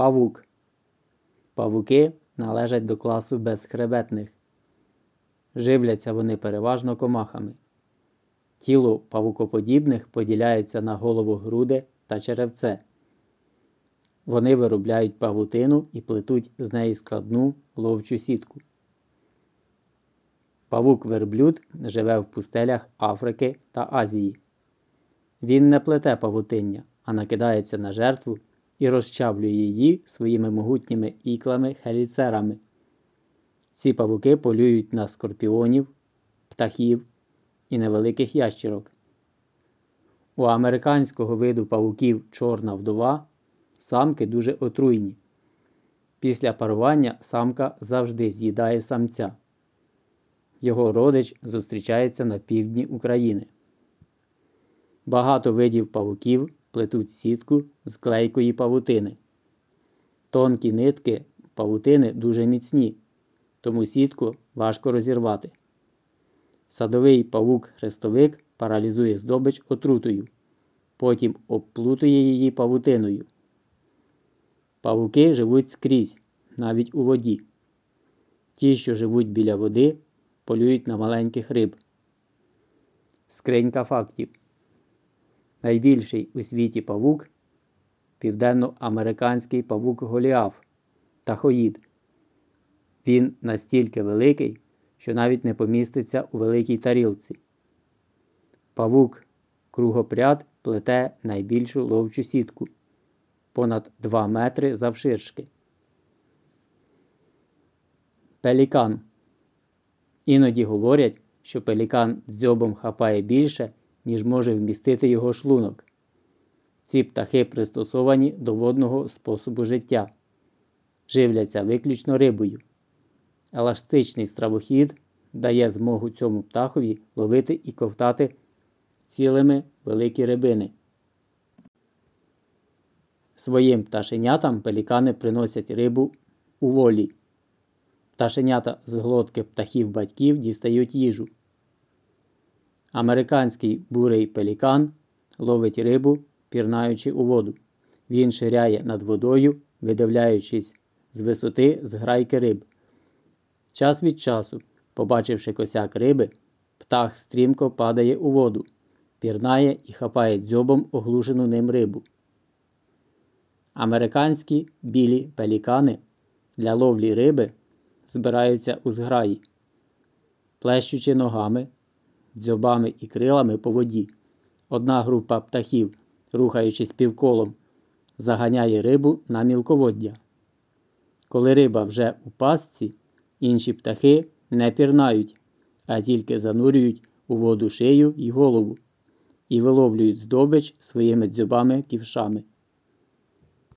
Павук. Павуки належать до класу безхребетних. Живляться вони переважно комахами. Тіло павукоподібних поділяється на голову груди та черевце. Вони виробляють павутину і плетуть з неї складну ловчу сітку. Павук верблюд живе в пустелях Африки та Азії. Він не плете павутиння, а накидається на жертву і розчавлює її своїми могутніми іклами хеліцерами. Ці павуки полюють на скорпіонів, птахів і невеликих ящерок. У американського виду павуків чорна вдова самки дуже отруйні. Після парування самка завжди з'їдає самця. Його родич зустрічається на півдні України. Багато видів павуків плетуть сітку з клейкої павутини. Тонкі нитки павутини дуже міцні, тому сітку важко розірвати. Садовий павук-хрестовик паралізує здобич отрутою, потім обплутує її павутиною. Павуки живуть скрізь, навіть у воді. Ті, що живуть біля води, полюють на маленьких риб. Скринька фактів. Найбільший у світі павук південноамериканський павук Голіаф тахоїд. Він настільки великий, що навіть не поміститься у великій тарілці. Павук кругопряд плете найбільшу ловчу сітку понад 2 метри завширшки. Пелікан. Іноді говорять, що пелікан дзьобом хапає більше, ніж може вмістити його шлунок. Ці птахи пристосовані до водного способу життя, живляться виключно рибою. Еластичний стравохід дає змогу цьому птахові ловити і ковтати цілими великі рибини. Своїм пташенятам пелікани приносять рибу у волі. Пташенята з глотки птахів батьків дістають їжу. Американський бурий пелікан ловить рибу, пірнаючи у воду. Він ширяє над водою, видивляючись з висоти зграйки риб. Час від часу, побачивши косяк риби, птах стрімко падає у воду, пірнає і хапає дзьобом оглушену ним рибу. Американські білі пелікани для ловлі риби збираються у зграї, плещучи ногами, дзьобами і крилами по воді. Одна група птахів, рухаючись півколом, заганяє рибу на мілководдя. Коли риба вже у пастці, інші птахи не пірнають, а тільки занурюють у воду шию й голову і виловлюють здобич своїми дзьобами ківшами.